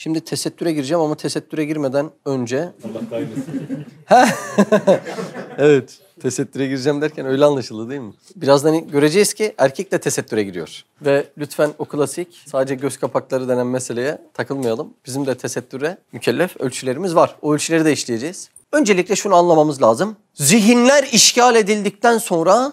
Şimdi tesettüre gireceğim ama tesettüre girmeden önce... Allah evet. Tesettüre gireceğim derken öyle anlaşıldı değil mi? Birazdan göreceğiz ki erkek de tesettüre giriyor. Ve lütfen o klasik sadece göz kapakları denen meseleye takılmayalım. Bizim de tesettüre mükellef ölçülerimiz var. O ölçüleri de işleyeceğiz. Öncelikle şunu anlamamız lazım. Zihinler işgal edildikten sonra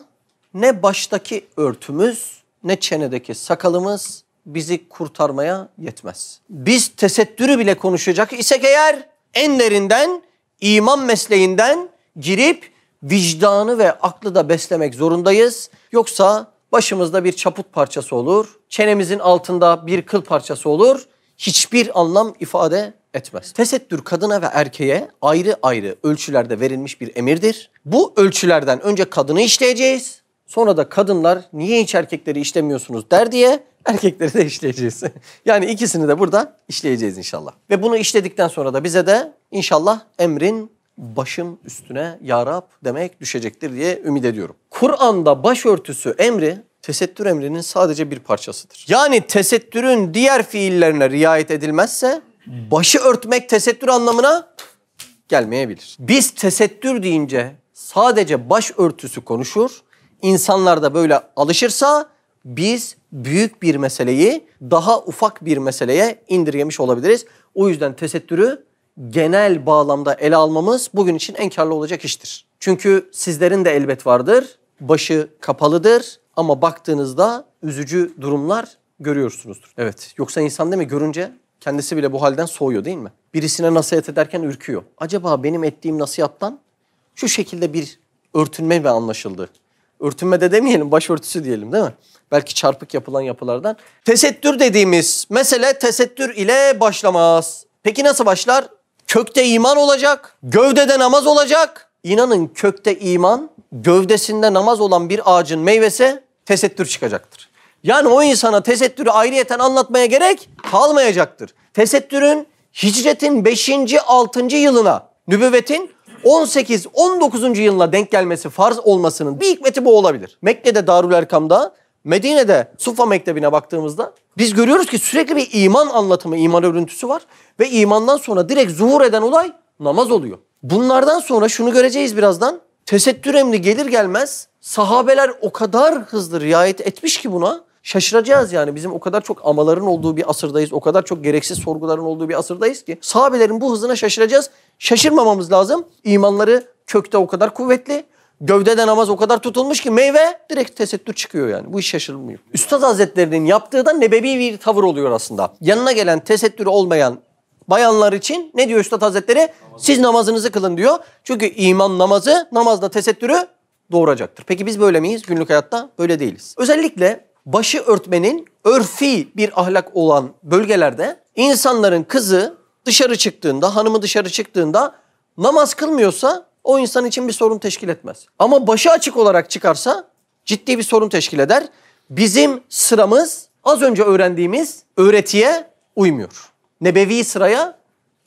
ne baştaki örtümüz ne çenedeki sakalımız bizi kurtarmaya yetmez. Biz tesettürü bile konuşacak isek eğer en derinden iman mesleğinden girip vicdanı ve aklı da beslemek zorundayız. Yoksa başımızda bir çaput parçası olur, çenemizin altında bir kıl parçası olur. Hiçbir anlam ifade etmez. Tesettür kadına ve erkeğe ayrı ayrı ölçülerde verilmiş bir emirdir. Bu ölçülerden önce kadını işleyeceğiz. Sonra da kadınlar niye hiç erkekleri işlemiyorsunuz der diye erkekleri de işleyeceğiz. yani ikisini de burada işleyeceğiz inşallah. Ve bunu işledikten sonra da bize de inşallah emrin başım üstüne ya Rab demek düşecektir diye ümit ediyorum. Kur'an'da başörtüsü emri tesettür emrinin sadece bir parçasıdır. Yani tesettürün diğer fiillerine riayet edilmezse başı örtmek tesettür anlamına gelmeyebilir. Biz tesettür deyince sadece baş örtüsü konuşur. İnsanlar da böyle alışırsa biz büyük bir meseleyi daha ufak bir meseleye indirgemiş olabiliriz. O yüzden tesettürü genel bağlamda ele almamız bugün için en karlı olacak iştir. Çünkü sizlerin de elbet vardır. Başı kapalıdır ama baktığınızda üzücü durumlar görüyorsunuzdur. Evet. Yoksa insan değil mi görünce kendisi bile bu halden soğuyor değil mi? Birisine nasihat ederken ürküyor. Acaba benim ettiğim nasihattan şu şekilde bir örtünme mi anlaşıldı? Örtünme de demeyelim, başörtüsü diyelim değil mi? Belki çarpık yapılan yapılardan. Tesettür dediğimiz mesele tesettür ile başlamaz. Peki nasıl başlar? Kökte iman olacak, gövdede namaz olacak. İnanın kökte iman, gövdesinde namaz olan bir ağacın meyvesi tesettür çıkacaktır. Yani o insana tesettürü ayrıyeten anlatmaya gerek kalmayacaktır. Tesettürün hicretin 5. 6. yılına, nübüvvetin 18-19. yılına denk gelmesi farz olmasının bir hikmeti bu olabilir. Mekke'de Darül Erkam'da, Medine'de Sufa Mektebi'ne baktığımızda biz görüyoruz ki sürekli bir iman anlatımı, iman örüntüsü var. Ve imandan sonra direkt zuhur eden olay namaz oluyor. Bunlardan sonra şunu göreceğiz birazdan. Tesettür emri gelir gelmez sahabeler o kadar hızlı riayet etmiş ki buna şaşıracağız yani. Bizim o kadar çok amaların olduğu bir asırdayız. O kadar çok gereksiz sorguların olduğu bir asırdayız ki sahabelerin bu hızına şaşıracağız. Şaşırmamamız lazım. İmanları kökte o kadar kuvvetli. Gövdede namaz o kadar tutulmuş ki meyve direkt tesettür çıkıyor yani. Bu iş şaşırılmıyor. Üstad Hazretlerinin yaptığı da nebevi bir tavır oluyor aslında. Yanına gelen tesettürü olmayan bayanlar için ne diyor Üstad Hazretleri? Siz namazınızı kılın diyor. Çünkü iman namazı namazda tesettürü doğuracaktır. Peki biz böyle miyiz günlük hayatta? Böyle değiliz. Özellikle başı örtmenin örfi bir ahlak olan bölgelerde insanların kızı dışarı çıktığında, hanımı dışarı çıktığında namaz kılmıyorsa o insan için bir sorun teşkil etmez. Ama başı açık olarak çıkarsa ciddi bir sorun teşkil eder. Bizim sıramız az önce öğrendiğimiz öğretiye uymuyor. Nebevi sıraya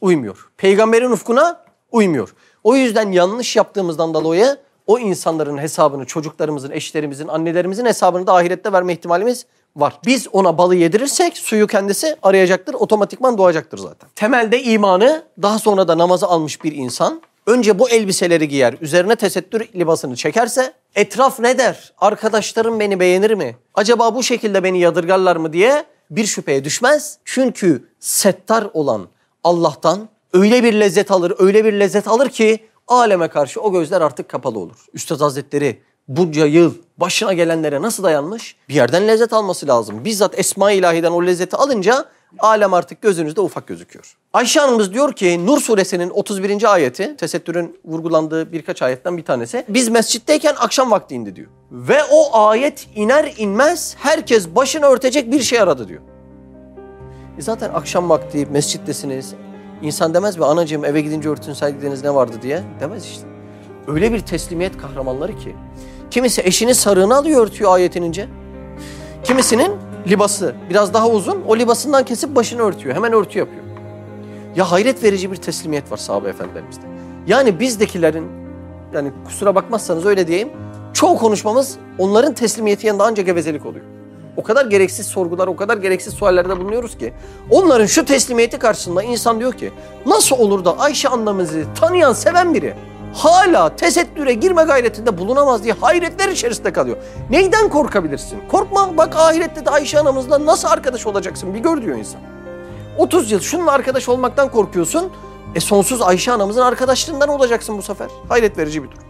uymuyor. Peygamberin ufkuna uymuyor. O yüzden yanlış yaptığımızdan dolayı o insanların hesabını çocuklarımızın, eşlerimizin, annelerimizin hesabını da ahirette verme ihtimalimiz var. Biz ona balı yedirirsek suyu kendisi arayacaktır, otomatikman doğacaktır zaten. Temelde imanı daha sonra da namazı almış bir insan önce bu elbiseleri giyer, üzerine tesettür libasını çekerse etraf ne der? Arkadaşlarım beni beğenir mi? Acaba bu şekilde beni yadırgarlar mı diye bir şüpheye düşmez. Çünkü settar olan Allah'tan öyle bir lezzet alır, öyle bir lezzet alır ki aleme karşı o gözler artık kapalı olur. Üstad Hazretleri bunca yıl başına gelenlere nasıl dayanmış? Bir yerden lezzet alması lazım. Bizzat Esma-i İlahi'den o lezzeti alınca alem artık gözünüzde ufak gözüküyor. Ayşe Hanımız diyor ki Nur suresinin 31. ayeti, tesettürün vurgulandığı birkaç ayetten bir tanesi. Biz mescitteyken akşam vakti indi diyor. Ve o ayet iner inmez herkes başını örtecek bir şey aradı diyor. E zaten akşam vakti mescittesiniz. İnsan demez mi anacığım eve gidince örtünseydiniz ne vardı diye? Demez işte. Öyle bir teslimiyet kahramanları ki. Kimisi eşini sarığını alıyor örtüyor ayetin ince. Kimisinin libası biraz daha uzun o libasından kesip başını örtüyor. Hemen örtü yapıyor. Ya hayret verici bir teslimiyet var sahabe efendilerimizde. Yani bizdekilerin yani kusura bakmazsanız öyle diyeyim çoğu konuşmamız onların teslimiyeti yanında ancak gevezelik oluyor. O kadar gereksiz sorgular, o kadar gereksiz suallerde bulunuyoruz ki onların şu teslimiyeti karşısında insan diyor ki nasıl olur da Ayşe annemizi tanıyan, seven biri hala tesettüre girme gayretinde bulunamaz diye hayretler içerisinde kalıyor. Neyden korkabilirsin? Korkma bak ahirette de Ayşe anamızla nasıl arkadaş olacaksın bir gör diyor insan. 30 yıl şununla arkadaş olmaktan korkuyorsun. E sonsuz Ayşe anamızın arkadaşlığından olacaksın bu sefer. Hayret verici bir durum.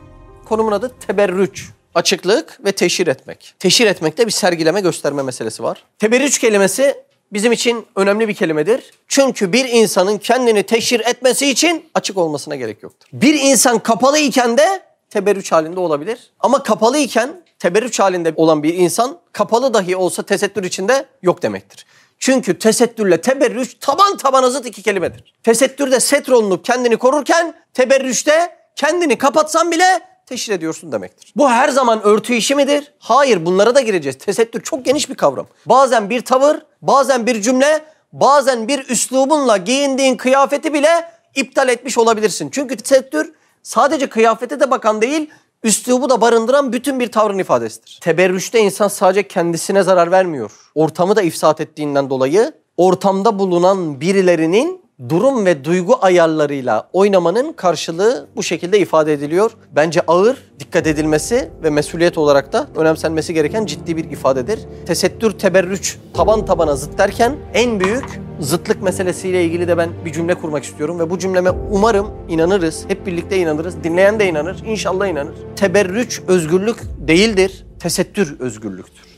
Konumun adı teberrüç. Açıklık ve teşhir etmek. Teşhir etmekte bir sergileme gösterme meselesi var. Teberrüç kelimesi bizim için önemli bir kelimedir. Çünkü bir insanın kendini teşhir etmesi için açık olmasına gerek yoktur. Bir insan kapalı iken de teberrüç halinde olabilir. Ama kapalı iken teberrüç halinde olan bir insan kapalı dahi olsa tesettür içinde yok demektir. Çünkü tesettürle teberrüç taban tabana zıt iki kelimedir. Tesettürde setr olunup kendini korurken teberrüçte kendini kapatsan bile teşhir ediyorsun demektir. Bu her zaman örtü işi midir? Hayır bunlara da gireceğiz. Tesettür çok geniş bir kavram. Bazen bir tavır, bazen bir cümle, bazen bir üslubunla giyindiğin kıyafeti bile iptal etmiş olabilirsin. Çünkü tesettür sadece kıyafete de bakan değil, üslubu da barındıran bütün bir tavrın ifadesidir. Teberrüşte insan sadece kendisine zarar vermiyor. Ortamı da ifsat ettiğinden dolayı ortamda bulunan birilerinin durum ve duygu ayarlarıyla oynamanın karşılığı bu şekilde ifade ediliyor. Bence ağır, dikkat edilmesi ve mesuliyet olarak da önemsenmesi gereken ciddi bir ifadedir. Tesettür, teberrüç, taban tabana zıt derken en büyük zıtlık meselesiyle ilgili de ben bir cümle kurmak istiyorum ve bu cümleme umarım inanırız, hep birlikte inanırız, dinleyen de inanır, inşallah inanır. Teberrüç özgürlük değildir, tesettür özgürlüktür.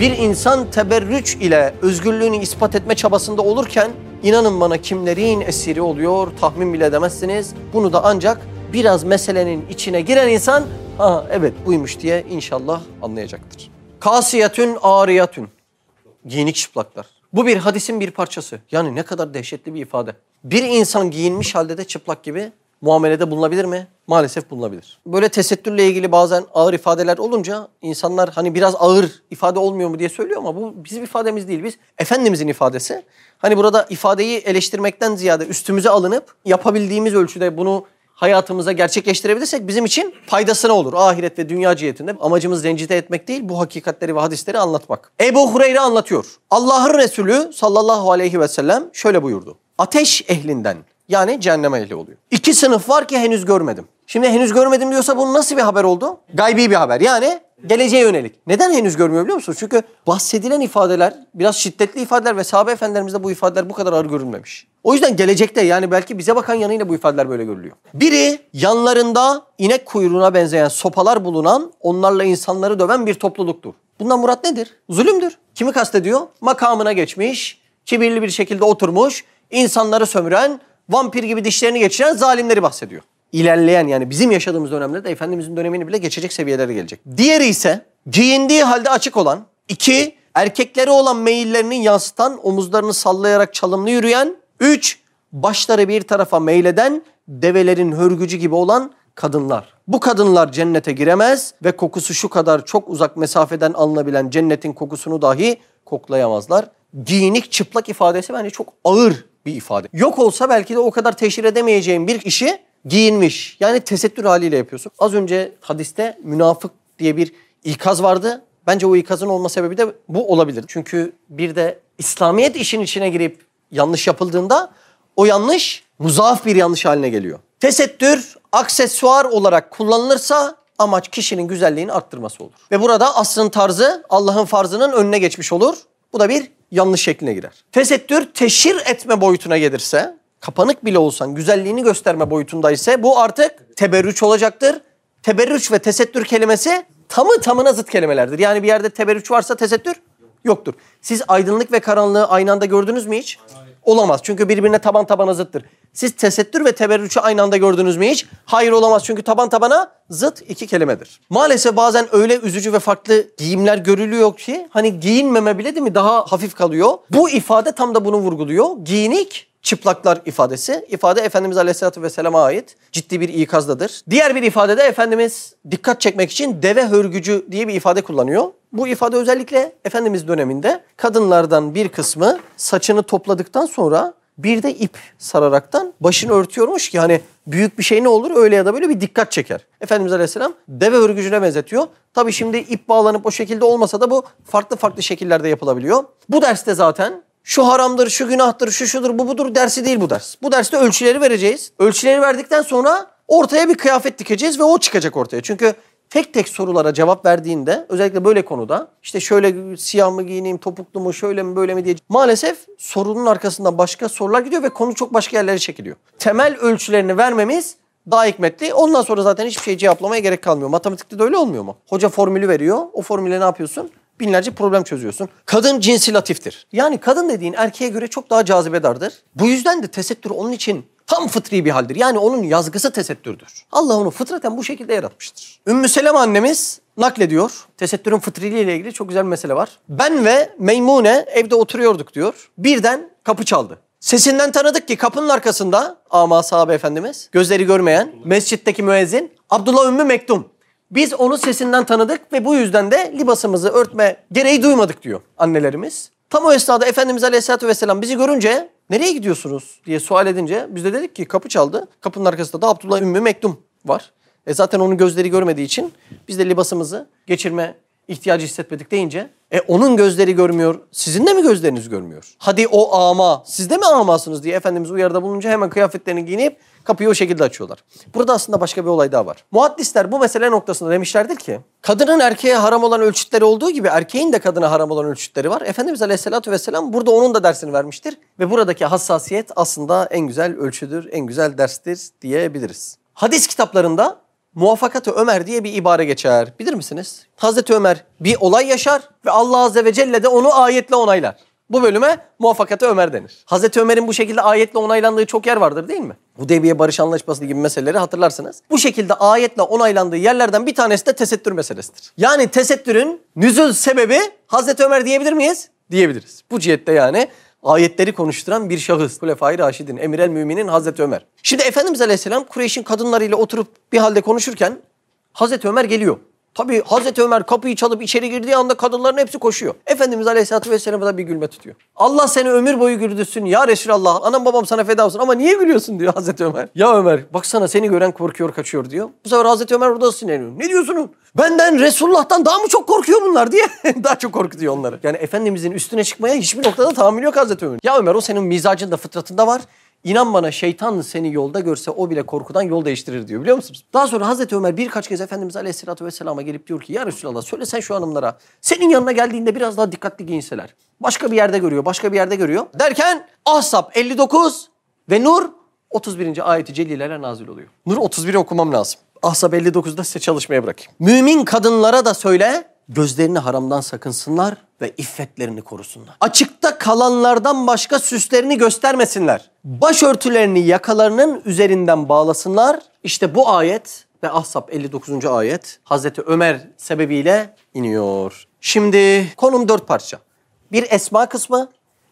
Bir insan teberrüç ile özgürlüğünü ispat etme çabasında olurken inanın bana kimlerin esiri oluyor tahmin bile edemezsiniz. Bunu da ancak biraz meselenin içine giren insan ha evet buymuş diye inşallah anlayacaktır. Kasiyetün ariyatün. Giyinik çıplaklar. Bu bir hadisin bir parçası. Yani ne kadar dehşetli bir ifade. Bir insan giyinmiş halde de çıplak gibi muamelede bulunabilir mi? Maalesef bulunabilir. Böyle tesettürle ilgili bazen ağır ifadeler olunca insanlar hani biraz ağır ifade olmuyor mu diye söylüyor ama bu bizim ifademiz değil. Biz Efendimizin ifadesi. Hani burada ifadeyi eleştirmekten ziyade üstümüze alınıp yapabildiğimiz ölçüde bunu hayatımıza gerçekleştirebilirsek bizim için faydasına olur. Ahiret ve dünya cihetinde amacımız rencide etmek değil bu hakikatleri ve hadisleri anlatmak. Ebu Hureyre anlatıyor. Allah'ın Resulü sallallahu aleyhi ve sellem şöyle buyurdu. Ateş ehlinden yani cehennem ehli oluyor. İki sınıf var ki henüz görmedim. Şimdi henüz görmedim diyorsa bunun nasıl bir haber oldu? Gaybi bir haber. Yani geleceğe yönelik. Neden henüz görmüyor biliyor musunuz? Çünkü bahsedilen ifadeler biraz şiddetli ifadeler ve sahabe efendilerimizde bu ifadeler bu kadar ağır görülmemiş. O yüzden gelecekte yani belki bize bakan yanıyla bu ifadeler böyle görülüyor. Biri yanlarında inek kuyruğuna benzeyen sopalar bulunan onlarla insanları döven bir topluluktur. Bundan murat nedir? Zulümdür. Kimi kastediyor? Makamına geçmiş, kibirli bir şekilde oturmuş, insanları sömüren, vampir gibi dişlerini geçiren zalimleri bahsediyor. İlerleyen yani bizim yaşadığımız dönemde de Efendimizin dönemini bile geçecek seviyelere gelecek. Diğeri ise giyindiği halde açık olan, iki erkeklere olan meyillerinin yansıtan, omuzlarını sallayarak çalımlı yürüyen, üç başları bir tarafa meyleden, develerin hörgücü gibi olan kadınlar. Bu kadınlar cennete giremez ve kokusu şu kadar çok uzak mesafeden alınabilen cennetin kokusunu dahi koklayamazlar. Giyinik çıplak ifadesi bence çok ağır bir ifade. Yok olsa belki de o kadar teşhir edemeyeceğim bir işi giyinmiş. Yani tesettür haliyle yapıyorsun. Az önce hadiste münafık diye bir ikaz vardı. Bence o ikazın olma sebebi de bu olabilir. Çünkü bir de İslamiyet işin içine girip yanlış yapıldığında o yanlış muzaaf bir yanlış haline geliyor. Tesettür aksesuar olarak kullanılırsa amaç kişinin güzelliğini arttırması olur. Ve burada aslın tarzı Allah'ın farzının önüne geçmiş olur. Bu da bir yanlış şekline girer. Tesettür teşhir etme boyutuna gelirse, kapanık bile olsan güzelliğini gösterme boyutunda ise bu artık teberrüç olacaktır. Teberrüç ve tesettür kelimesi tamı tamına zıt kelimelerdir. Yani bir yerde teberrüç varsa tesettür yoktur. Siz aydınlık ve karanlığı aynı anda gördünüz mü hiç? Olamaz. Çünkü birbirine taban tabana zıttır. Siz tesettür ve teberrüçü aynı anda gördünüz mü hiç? Hayır olamaz. Çünkü taban tabana zıt iki kelimedir. Maalesef bazen öyle üzücü ve farklı giyimler görülüyor ki hani giyinmeme bile değil mi daha hafif kalıyor. Bu ifade tam da bunu vurguluyor. Giyinik çıplaklar ifadesi. İfade Efendimiz Aleyhisselatü Vesselam'a ait ciddi bir ikazdadır. Diğer bir ifadede Efendimiz dikkat çekmek için deve hörgücü diye bir ifade kullanıyor. Bu ifade özellikle Efendimiz döneminde kadınlardan bir kısmı saçını topladıktan sonra Bir de ip sararaktan başını örtüyormuş ki hani büyük bir şey ne olur öyle ya da böyle bir dikkat çeker. Efendimiz Aleyhisselam deve örgücüne benzetiyor. Tabi şimdi ip bağlanıp o şekilde olmasa da bu farklı farklı şekillerde yapılabiliyor. Bu derste zaten şu haramdır, şu günahtır, şu şudur, bu budur dersi değil bu ders. Bu derste ölçüleri vereceğiz. Ölçüleri verdikten sonra ortaya bir kıyafet dikeceğiz ve o çıkacak ortaya. Çünkü tek tek sorulara cevap verdiğinde özellikle böyle konuda işte şöyle siyah mı giyineyim, topuklu mu, şöyle mi, böyle mi diye maalesef sorunun arkasında başka sorular gidiyor ve konu çok başka yerlere çekiliyor. Temel ölçülerini vermemiz daha hikmetli. Ondan sonra zaten hiçbir şey cevaplamaya gerek kalmıyor. Matematikte de öyle olmuyor mu? Hoca formülü veriyor. O formüle ne yapıyorsun? binlerce problem çözüyorsun. Kadın cinsi latiftir. Yani kadın dediğin erkeğe göre çok daha cazibedardır. Bu yüzden de tesettür onun için tam fıtri bir haldir. Yani onun yazgısı tesettürdür. Allah onu fıtraten bu şekilde yaratmıştır. Ümmü Seleme annemiz naklediyor. Tesettürün fıtriliği ile ilgili çok güzel bir mesele var. Ben ve Meymune evde oturuyorduk diyor. Birden kapı çaldı. Sesinden tanıdık ki kapının arkasında ama sahabe efendimiz gözleri görmeyen mescitteki müezzin Abdullah Ümmü Mektum. Biz onu sesinden tanıdık ve bu yüzden de libasımızı örtme gereği duymadık diyor annelerimiz. Tam o esnada Efendimiz Aleyhisselatü Vesselam bizi görünce nereye gidiyorsunuz diye sual edince biz de dedik ki kapı çaldı. Kapının arkasında da Abdullah Ümmü Mektum var. E zaten onun gözleri görmediği için biz de libasımızı geçirme ihtiyacı hissetmedik deyince e onun gözleri görmüyor, sizin de mi gözleriniz görmüyor? Hadi o ama, siz de mi amasınız diye Efendimiz uyarıda bulununca hemen kıyafetlerini giyinip kapıyı o şekilde açıyorlar. Burada aslında başka bir olay daha var. Muhaddisler bu mesele noktasında demişlerdir ki kadının erkeğe haram olan ölçütleri olduğu gibi erkeğin de kadına haram olan ölçütleri var. Efendimiz Aleyhisselatü Vesselam burada onun da dersini vermiştir. Ve buradaki hassasiyet aslında en güzel ölçüdür, en güzel derstir diyebiliriz. Hadis kitaplarında Muvaffakat-ı Ömer diye bir ibare geçer. Bilir misiniz? Hazreti Ömer bir olay yaşar ve Allah Azze ve Celle de onu ayetle onaylar. Bu bölüme muvaffakat-ı Ömer denir. Hazreti Ömer'in bu şekilde ayetle onaylandığı çok yer vardır değil mi? Hudeybiye Barış Anlaşması gibi meseleleri hatırlarsınız. Bu şekilde ayetle onaylandığı yerlerden bir tanesi de tesettür meselesidir. Yani tesettürün nüzul sebebi Hazreti Ömer diyebilir miyiz? Diyebiliriz. Bu cihette yani ayetleri konuşturan bir şahıs. Hulefai Raşidin, Emir el Müminin Hazreti Ömer. Şimdi Efendimiz Aleyhisselam Kureyş'in kadınlarıyla oturup bir halde konuşurken Hazreti Ömer geliyor. Tabii Hazreti Ömer kapıyı çalıp içeri girdiği anda kadınların hepsi koşuyor. Efendimiz Aleyhisselatü Vesselam'a da bir gülme tutuyor. Allah seni ömür boyu güldürsün ya Resulallah. Anam babam sana feda olsun ama niye gülüyorsun diyor Hazreti Ömer. Ya Ömer baksana seni gören korkuyor kaçıyor diyor. Bu sefer Hazreti Ömer orada sinirleniyor. Ne diyorsun? Benden Resulullah'tan daha mı çok korkuyor bunlar diye daha çok korkutuyor onları. Yani Efendimizin üstüne çıkmaya hiçbir noktada tahammül yok Hazreti Ömer. Ya Ömer o senin mizacında fıtratında var. İnan bana şeytan seni yolda görse o bile korkudan yol değiştirir diyor biliyor musunuz? Daha sonra Hazreti Ömer birkaç kez Efendimiz Aleyhisselatü Vesselam'a gelip diyor ki ya Resulallah söyle sen şu hanımlara senin yanına geldiğinde biraz daha dikkatli giyinseler. Başka bir yerde görüyor, başka bir yerde görüyor. Derken Ahzab 59 ve Nur 31. ayeti celilere nazil oluyor. Nur 31'i okumam lazım. Ahzab 59'da size çalışmaya bırakayım. Mümin kadınlara da söyle gözlerini haramdan sakınsınlar ve iffetlerini korusunlar. Açıkta kalanlardan başka süslerini göstermesinler. Başörtülerini yakalarının üzerinden bağlasınlar. İşte bu ayet ve Ahzab 59. ayet Hazreti Ömer sebebiyle iniyor. Şimdi konum dört parça. Bir esma kısmı,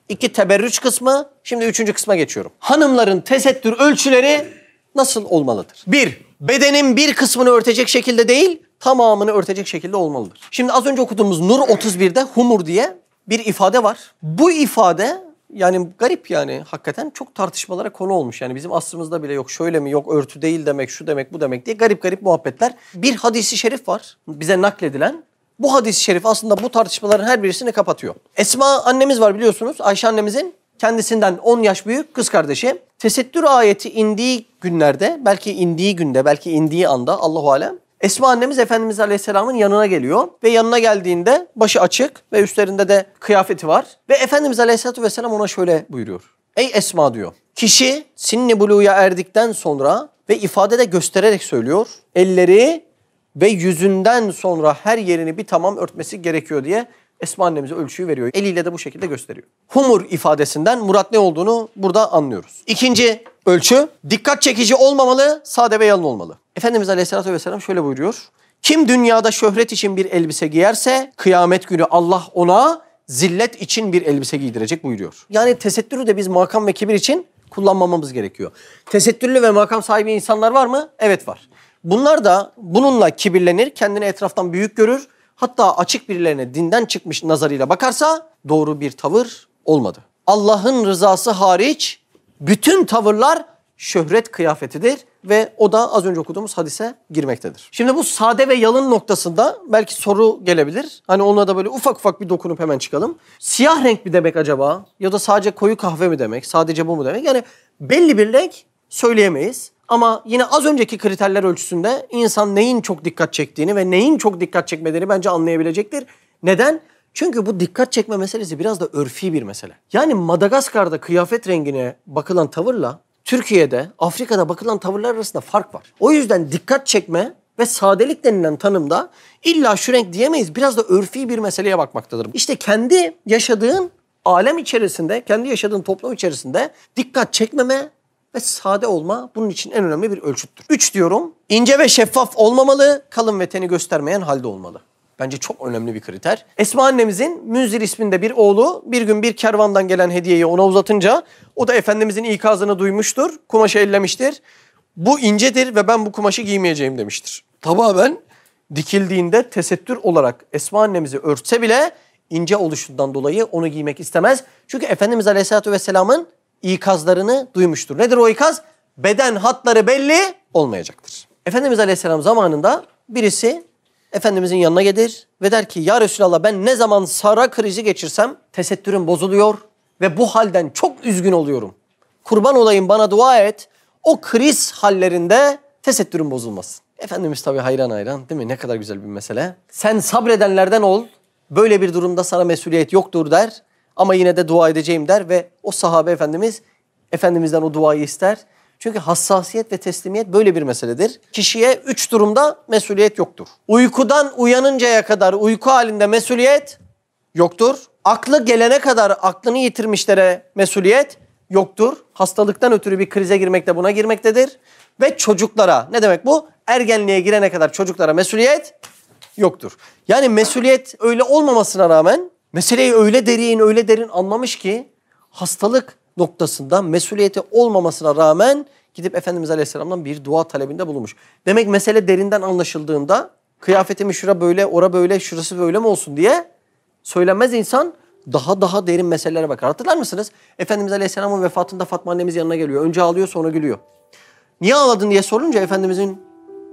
iki teberrüç kısmı, şimdi üçüncü kısma geçiyorum. Hanımların tesettür ölçüleri nasıl olmalıdır? Bir, bedenin bir kısmını örtecek şekilde değil, tamamını örtecek şekilde olmalıdır. Şimdi az önce okuduğumuz Nur 31'de humur diye bir ifade var. Bu ifade yani garip yani hakikaten çok tartışmalara konu olmuş. Yani bizim aslımızda bile yok şöyle mi yok örtü değil demek şu demek bu demek diye garip garip muhabbetler. Bir hadisi şerif var bize nakledilen. Bu hadis-i şerif aslında bu tartışmaların her birisini kapatıyor. Esma annemiz var biliyorsunuz. Ayşe annemizin kendisinden 10 yaş büyük kız kardeşi. Tesettür ayeti indiği günlerde, belki indiği günde, belki indiği anda Allahu alem Esma annemiz Efendimiz Aleyhisselam'ın yanına geliyor ve yanına geldiğinde başı açık ve üstlerinde de kıyafeti var. Ve Efendimiz Aleyhisselatü Vesselam ona şöyle buyuruyor. Ey Esma diyor. Kişi sinni buluya erdikten sonra ve ifadede göstererek söylüyor. Elleri ve yüzünden sonra her yerini bir tamam örtmesi gerekiyor diye Esma annemize ölçüyü veriyor. Eliyle de bu şekilde gösteriyor. Humur ifadesinden murat ne olduğunu burada anlıyoruz. İkinci ölçü dikkat çekici olmamalı, sade ve yalın olmalı. Efendimiz Aleyhisselatü Vesselam şöyle buyuruyor. Kim dünyada şöhret için bir elbise giyerse kıyamet günü Allah ona zillet için bir elbise giydirecek buyuruyor. Yani tesettürü de biz makam ve kibir için kullanmamamız gerekiyor. Tesettürlü ve makam sahibi insanlar var mı? Evet var. Bunlar da bununla kibirlenir, kendini etraftan büyük görür. Hatta açık birilerine dinden çıkmış nazarıyla bakarsa doğru bir tavır olmadı. Allah'ın rızası hariç Bütün tavırlar şöhret kıyafetidir ve o da az önce okuduğumuz hadise girmektedir. Şimdi bu sade ve yalın noktasında belki soru gelebilir. Hani ona da böyle ufak ufak bir dokunup hemen çıkalım. Siyah renk mi demek acaba? Ya da sadece koyu kahve mi demek? Sadece bu mu demek? Yani belli bir renk söyleyemeyiz. Ama yine az önceki kriterler ölçüsünde insan neyin çok dikkat çektiğini ve neyin çok dikkat çekmediğini bence anlayabilecektir. Neden? Çünkü bu dikkat çekme meselesi biraz da örfi bir mesele. Yani Madagaskar'da kıyafet rengine bakılan tavırla Türkiye'de, Afrika'da bakılan tavırlar arasında fark var. O yüzden dikkat çekme ve sadelik denilen tanımda illa şu renk diyemeyiz. Biraz da örfi bir meseleye bakmaktadır. İşte kendi yaşadığın alem içerisinde, kendi yaşadığın toplum içerisinde dikkat çekmeme ve sade olma bunun için en önemli bir ölçüttür. Üç diyorum. ince ve şeffaf olmamalı, kalın ve teni göstermeyen halde olmalı. Bence çok önemli bir kriter. Esma annemizin Münzir isminde bir oğlu bir gün bir kervandan gelen hediyeyi ona uzatınca o da Efendimizin ikazını duymuştur. Kumaşı ellemiştir. Bu incedir ve ben bu kumaşı giymeyeceğim demiştir. Tamamen dikildiğinde tesettür olarak Esma annemizi örtse bile ince oluşundan dolayı onu giymek istemez. Çünkü Efendimiz Aleyhisselatü Vesselam'ın ikazlarını duymuştur. Nedir o ikaz? Beden hatları belli olmayacaktır. Efendimiz Aleyhisselam zamanında birisi Efendimizin yanına gelir ve der ki ya Resulallah ben ne zaman sara krizi geçirsem tesettürüm bozuluyor ve bu halden çok üzgün oluyorum. Kurban olayım bana dua et. O kriz hallerinde tesettürüm bozulmasın. Efendimiz tabi hayran hayran değil mi? Ne kadar güzel bir mesele. Sen sabredenlerden ol. Böyle bir durumda sana mesuliyet yoktur der. Ama yine de dua edeceğim der ve o sahabe efendimiz Efendimiz'den o duayı ister. Çünkü hassasiyet ve teslimiyet böyle bir meseledir. Kişiye üç durumda mesuliyet yoktur. Uykudan uyanıncaya kadar uyku halinde mesuliyet yoktur. Aklı gelene kadar aklını yitirmişlere mesuliyet yoktur. Hastalıktan ötürü bir krize girmekte buna girmektedir. Ve çocuklara ne demek bu? Ergenliğe girene kadar çocuklara mesuliyet yoktur. Yani mesuliyet öyle olmamasına rağmen meseleyi öyle derin öyle derin anlamış ki hastalık noktasında mesuliyeti olmamasına rağmen gidip Efendimiz Aleyhisselam'dan bir dua talebinde bulunmuş. Demek mesele derinden anlaşıldığında kıyafetimi şura böyle, ora böyle, şurası böyle mi olsun diye söylenmez insan daha daha derin meselelere bakar. Hatırlar mısınız? Efendimiz Aleyhisselam'ın vefatında Fatma annemiz yanına geliyor. Önce ağlıyor sonra gülüyor. Niye ağladın diye sorunca Efendimizin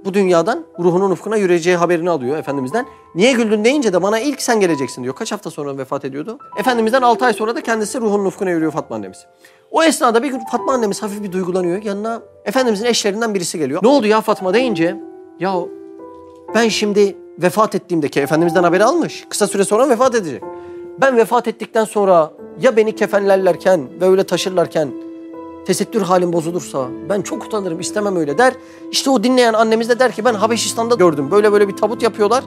bu dünyadan ruhunun ufkuna yürüyeceği haberini alıyor Efendimiz'den. Niye güldün deyince de bana ilk sen geleceksin diyor. Kaç hafta sonra vefat ediyordu? Efendimiz'den 6 ay sonra da kendisi ruhunun ufkuna yürüyor Fatma annemiz. O esnada bir gün Fatma annemiz hafif bir duygulanıyor. Yanına Efendimiz'in eşlerinden birisi geliyor. Ne oldu ya Fatma deyince ya ben şimdi vefat ettiğimde ki Efendimiz'den haberi almış. Kısa süre sonra vefat edecek. Ben vefat ettikten sonra ya beni kefenlerlerken ve öyle taşırlarken tesettür halim bozulursa ben çok utanırım istemem öyle der. İşte o dinleyen annemiz de der ki ben Habeşistan'da gördüm. Böyle böyle bir tabut yapıyorlar.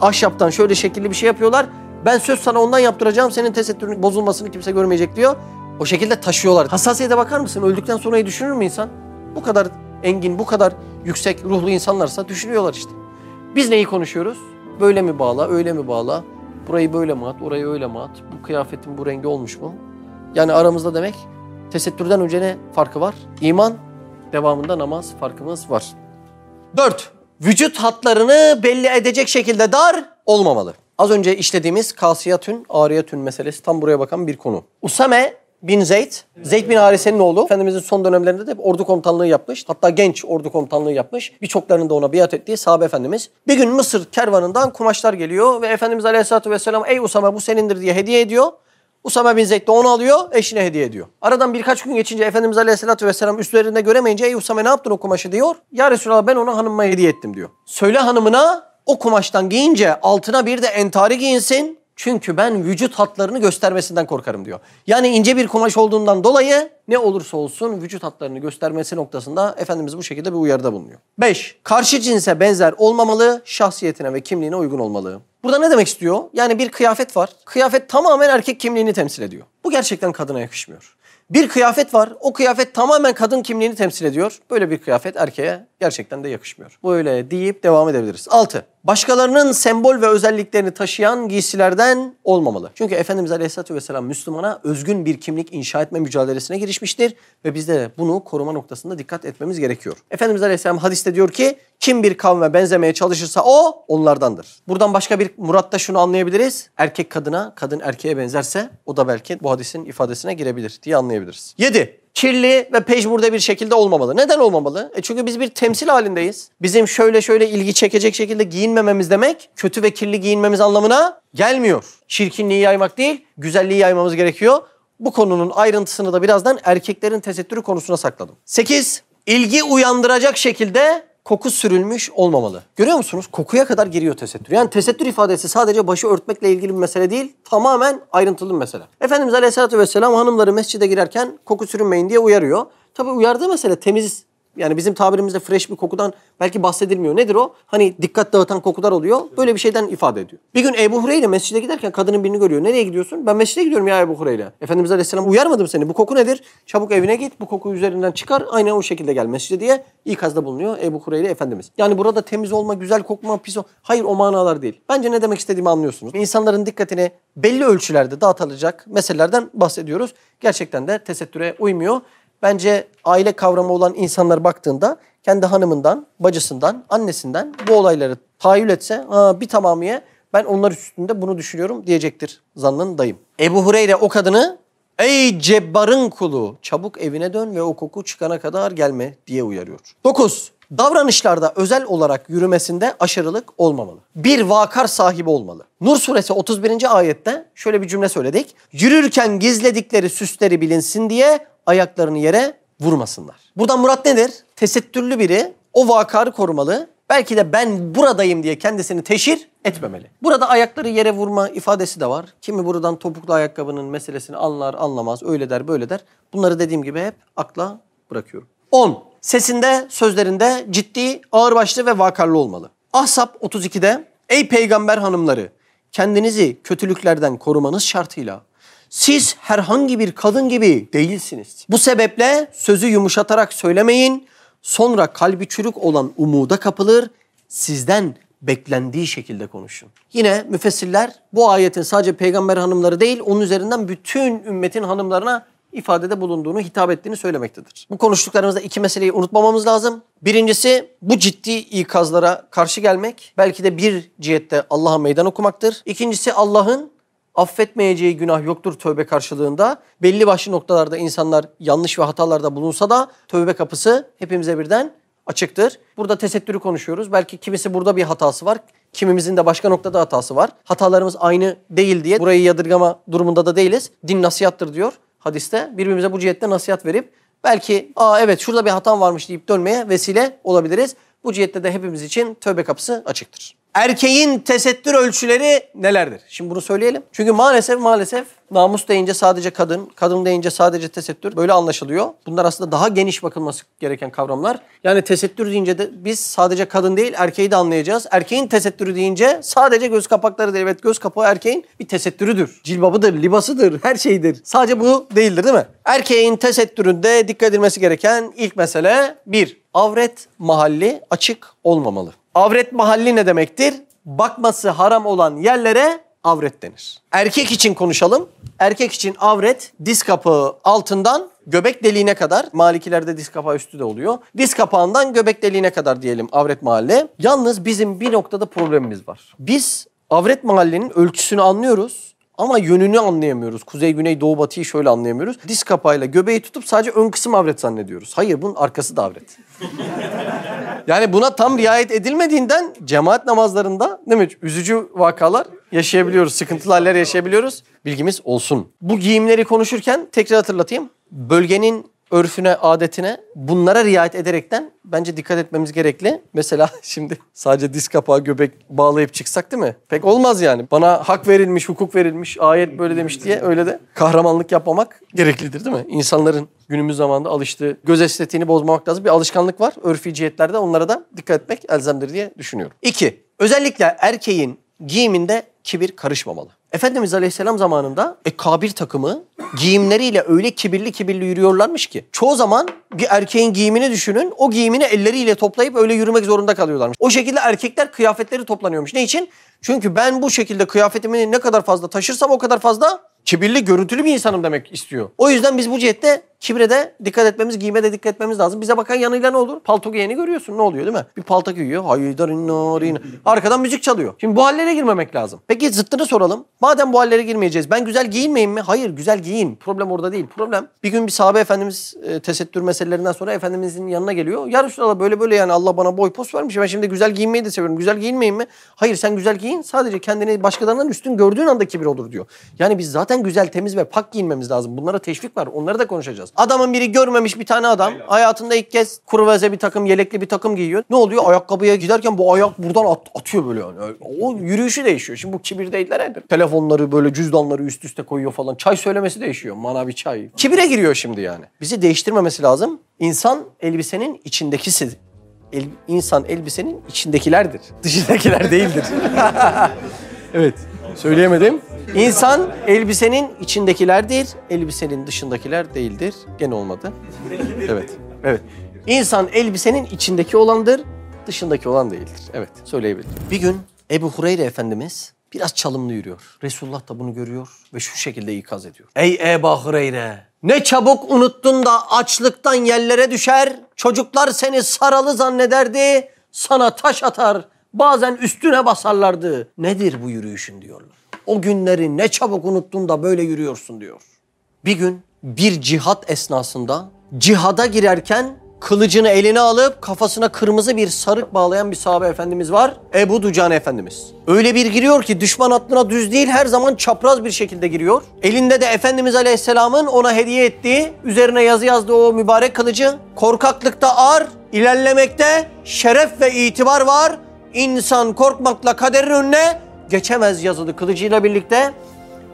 Ahşaptan şöyle şekilli bir şey yapıyorlar. Ben söz sana ondan yaptıracağım senin tesettürün bozulmasını kimse görmeyecek diyor. O şekilde taşıyorlar. Hassasiyete bakar mısın? Öldükten sonrayı düşünür mü insan? Bu kadar engin, bu kadar yüksek ruhlu insanlarsa düşünüyorlar işte. Biz neyi konuşuyoruz? Böyle mi bağla, öyle mi bağla? Burayı böyle mi at, orayı öyle mi at? Bu kıyafetin bu rengi olmuş mu? Yani aramızda demek Tesettürden önce ne farkı var? İman, devamında namaz farkımız var. Dört, vücut hatlarını belli edecek şekilde dar olmamalı. Az önce işlediğimiz kasiyatün, ariyatün meselesi tam buraya bakan bir konu. Usame bin Zeyd, Zeyd bin Harise'nin oğlu. Efendimizin son dönemlerinde de ordu komutanlığı yapmış. Hatta genç ordu komutanlığı yapmış. Birçoklarının da ona biat ettiği sahabe efendimiz. Bir gün Mısır kervanından kumaşlar geliyor ve Efendimiz Aleyhisselatü Vesselam ey Usame bu senindir diye hediye ediyor. Usame bin Zeyd de onu alıyor, eşine hediye ediyor. Aradan birkaç gün geçince Efendimiz Aleyhisselatü Vesselam üstlerinde göremeyince ey Usame ne yaptın o kumaşı diyor. Ya Resulallah ben onu hanımıma hediye ettim diyor. Söyle hanımına o kumaştan giyince altına bir de entari giyinsin. Çünkü ben vücut hatlarını göstermesinden korkarım diyor. Yani ince bir kumaş olduğundan dolayı ne olursa olsun vücut hatlarını göstermesi noktasında Efendimiz bu şekilde bir uyarıda bulunuyor. 5. Karşı cinse benzer olmamalı, şahsiyetine ve kimliğine uygun olmalı. Burada ne demek istiyor? Yani bir kıyafet var. Kıyafet tamamen erkek kimliğini temsil ediyor. Bu gerçekten kadına yakışmıyor. Bir kıyafet var. O kıyafet tamamen kadın kimliğini temsil ediyor. Böyle bir kıyafet erkeğe gerçekten de yakışmıyor. Böyle deyip devam edebiliriz. 6. Başkalarının sembol ve özelliklerini taşıyan giysilerden olmamalı. Çünkü Efendimiz Aleyhisselatü Vesselam Müslümana özgün bir kimlik inşa etme mücadelesine girişmiştir. Ve biz de bunu koruma noktasında dikkat etmemiz gerekiyor. Efendimiz Aleyhisselam hadiste diyor ki kim bir kavme benzemeye çalışırsa o onlardandır. Buradan başka bir muratta şunu anlayabiliriz. Erkek kadına, kadın erkeğe benzerse o da belki bu hadisin ifadesine girebilir diye anlayabiliriz. 7. kirli ve pejmurde bir şekilde olmamalı. Neden olmamalı? E çünkü biz bir temsil halindeyiz. Bizim şöyle şöyle ilgi çekecek şekilde giyinmememiz demek kötü ve kirli giyinmemiz anlamına gelmiyor. Çirkinliği yaymak değil, güzelliği yaymamız gerekiyor. Bu konunun ayrıntısını da birazdan erkeklerin tesettürü konusuna sakladım. 8. İlgi uyandıracak şekilde koku sürülmüş olmamalı. Görüyor musunuz? Kokuya kadar giriyor tesettür. Yani tesettür ifadesi sadece başı örtmekle ilgili bir mesele değil, tamamen ayrıntılı bir mesele. Efendimiz Aleyhisselatü Vesselam hanımları mescide girerken koku sürünmeyin diye uyarıyor. Tabii uyardığı mesele temiz yani bizim tabirimizde fresh bir kokudan belki bahsedilmiyor. Nedir o? Hani dikkat dağıtan kokular oluyor. Böyle bir şeyden ifade ediyor. Bir gün Ebu Hureyre mescide giderken kadının birini görüyor. Nereye gidiyorsun? Ben mescide gidiyorum ya Ebu Hureyre. Efendimiz Aleyhisselam uyarmadım seni. Bu koku nedir? Çabuk evine git. Bu koku üzerinden çıkar. Aynen o şekilde gel mescide diye ikazda bulunuyor Ebu Hureyre Efendimiz. Yani burada temiz olma, güzel kokma, pis olma. Hayır o manalar değil. Bence ne demek istediğimi anlıyorsunuz. İnsanların dikkatini belli ölçülerde dağıtılacak meselelerden bahsediyoruz. Gerçekten de tesettüre uymuyor. Bence aile kavramı olan insanlar baktığında kendi hanımından, bacısından, annesinden bu olayları tahayyül etse bir tamamiye ben onlar üstünde bunu düşünüyorum diyecektir zannındayım. Ebu Hureyre o kadını ey cebbarın kulu çabuk evine dön ve o koku çıkana kadar gelme diye uyarıyor. 9. Davranışlarda özel olarak yürümesinde aşırılık olmamalı. Bir vakar sahibi olmalı. Nur suresi 31. ayette şöyle bir cümle söyledik. Yürürken gizledikleri süsleri bilinsin diye ayaklarını yere vurmasınlar. Buradan murat nedir? Tesettürlü biri o vakarı korumalı. Belki de ben buradayım diye kendisini teşhir etmemeli. Burada ayakları yere vurma ifadesi de var. Kimi buradan topuklu ayakkabının meselesini anlar anlamaz öyle der böyle der. Bunları dediğim gibi hep akla bırakıyorum. 10. Sesinde, sözlerinde ciddi, ağırbaşlı ve vakarlı olmalı. Ahzab 32'de Ey peygamber hanımları kendinizi kötülüklerden korumanız şartıyla siz herhangi bir kadın gibi değilsiniz. Bu sebeple sözü yumuşatarak söylemeyin. Sonra kalbi çürük olan umuda kapılır. Sizden beklendiği şekilde konuşun. Yine müfessirler bu ayetin sadece peygamber hanımları değil onun üzerinden bütün ümmetin hanımlarına ifadede bulunduğunu, hitap ettiğini söylemektedir. Bu konuştuklarımızda iki meseleyi unutmamamız lazım. Birincisi bu ciddi ikazlara karşı gelmek. Belki de bir cihette Allah'a meydan okumaktır. İkincisi Allah'ın affetmeyeceği günah yoktur tövbe karşılığında. Belli başlı noktalarda insanlar yanlış ve hatalarda bulunsa da tövbe kapısı hepimize birden açıktır. Burada tesettürü konuşuyoruz. Belki kimisi burada bir hatası var. Kimimizin de başka noktada hatası var. Hatalarımız aynı değil diye burayı yadırgama durumunda da değiliz. Din nasihattır diyor hadiste. Birbirimize bu cihette nasihat verip belki aa evet şurada bir hatam varmış deyip dönmeye vesile olabiliriz. Bu cihette de hepimiz için tövbe kapısı açıktır. Erkeğin tesettür ölçüleri nelerdir? Şimdi bunu söyleyelim. Çünkü maalesef maalesef namus deyince sadece kadın, kadın deyince sadece tesettür böyle anlaşılıyor. Bunlar aslında daha geniş bakılması gereken kavramlar. Yani tesettür deyince de biz sadece kadın değil erkeği de anlayacağız. Erkeğin tesettürü deyince sadece göz kapakları değil. Evet göz kapağı erkeğin bir tesettürüdür. Cilbabıdır, libasıdır, her şeydir. Sadece bu değildir değil mi? Erkeğin tesettüründe dikkat edilmesi gereken ilk mesele bir, avret mahalli açık olmamalı. Avret mahalli ne demektir? Bakması haram olan yerlere avret denir. Erkek için konuşalım. Erkek için avret diz kapağı altından göbek deliğine kadar. Malikilerde diz kapağı üstü de oluyor. Diz kapağından göbek deliğine kadar diyelim avret mahalle. Yalnız bizim bir noktada problemimiz var. Biz avret mahallenin ölçüsünü anlıyoruz. Ama yönünü anlayamıyoruz. Kuzey, güney, doğu, batıyı şöyle anlayamıyoruz. Diz kapağıyla göbeği tutup sadece ön kısım avret zannediyoruz. Hayır bunun arkası da avret. yani buna tam riayet edilmediğinden cemaat namazlarında değil mi? Üzücü vakalar yaşayabiliyoruz. Sıkıntılı haller yaşayabiliyoruz. Bilgimiz olsun. Bu giyimleri konuşurken tekrar hatırlatayım. Bölgenin örfüne, adetine bunlara riayet ederekten bence dikkat etmemiz gerekli. Mesela şimdi sadece diz kapağı göbek bağlayıp çıksak değil mi? Pek olmaz yani. Bana hak verilmiş, hukuk verilmiş, ayet böyle demiş diye öyle de kahramanlık yapmamak gereklidir değil mi? İnsanların günümüz zamanında alıştığı göz estetiğini bozmamak lazım. Bir alışkanlık var. Örfi cihetlerde onlara da dikkat etmek elzemdir diye düşünüyorum. İki, özellikle erkeğin giyiminde kibir karışmamalı. Efendimiz Aleyhisselam zamanında Ekabir takımı giyimleriyle öyle kibirli kibirli yürüyorlarmış ki. Çoğu zaman bir erkeğin giyimini düşünün. O giyimini elleriyle toplayıp öyle yürümek zorunda kalıyorlarmış. O şekilde erkekler kıyafetleri toplanıyormuş. Ne için? Çünkü ben bu şekilde kıyafetimi ne kadar fazla taşırsam o kadar fazla Kibirli, görüntülü bir insanım demek istiyor. O yüzden biz bu cihette kibre de dikkat etmemiz, giyime de dikkat etmemiz lazım. Bize bakan yanıyla ne olur? Palto giyeni görüyorsun. Ne oluyor değil mi? Bir palto giyiyor. Haydarin narin. Arkadan müzik çalıyor. Şimdi bu hallere girmemek lazım. Peki zıttını soralım. Madem bu hallere girmeyeceğiz. Ben güzel giyinmeyeyim mi? Hayır güzel giyin. Problem orada değil. Problem bir gün bir sahabe efendimiz e, tesettür meselelerinden sonra efendimizin yanına geliyor. Ya Resulallah böyle böyle yani Allah bana boy post vermiş. Ben şimdi güzel giyinmeyi de seviyorum. Güzel giyinmeyeyim mi? Hayır sen güzel giyin. Sadece kendini başkalarından üstün gördüğün anda kibir olur diyor. Yani biz zaten güzel, temiz ve pak giyinmemiz lazım. Bunlara teşvik var. Onları da konuşacağız. Adamın biri görmemiş bir tane adam. Hayatında ilk kez kurveze bir takım, yelekli bir takım giyiyor. Ne oluyor? Ayakkabıya giderken bu ayak buradan at- atıyor böyle yani. O yürüyüşü değişiyor. Şimdi bu kibir değil nedir? Telefonları böyle cüzdanları üst üste koyuyor falan. Çay söylemesi değişiyor. Mana bir çay. Kibire giriyor şimdi yani. Bizi değiştirmemesi lazım. İnsan elbisenin içindekisi. El, insan elbisenin içindekilerdir. Dışındakiler değildir. evet. Söyleyemedim. İnsan elbisenin içindekilerdir, elbisenin dışındakiler değildir. Gene olmadı. Evet. Evet. İnsan elbisenin içindeki olandır, dışındaki olan değildir. Evet, söyleyebilirim. Bir gün Ebu Hureyre Efendimiz biraz çalımlı yürüyor. Resulullah da bunu görüyor ve şu şekilde ikaz ediyor. Ey Ebu Hureyre! Ne çabuk unuttun da açlıktan yerlere düşer, çocuklar seni saralı zannederdi, sana taş atar, bazen üstüne basarlardı. Nedir bu yürüyüşün diyorlar. O günleri ne çabuk unuttun da böyle yürüyorsun diyor. Bir gün bir cihat esnasında cihada girerken kılıcını eline alıp kafasına kırmızı bir sarık bağlayan bir sahabe efendimiz var. Ebu Ducane Efendimiz. Öyle bir giriyor ki düşman hattına düz değil her zaman çapraz bir şekilde giriyor. Elinde de Efendimiz Aleyhisselam'ın ona hediye ettiği, üzerine yazı yazdığı o mübarek kılıcı. Korkaklıkta ar, ilerlemekte şeref ve itibar var. İnsan korkmakla kaderin önüne geçemez yazılı kılıcıyla birlikte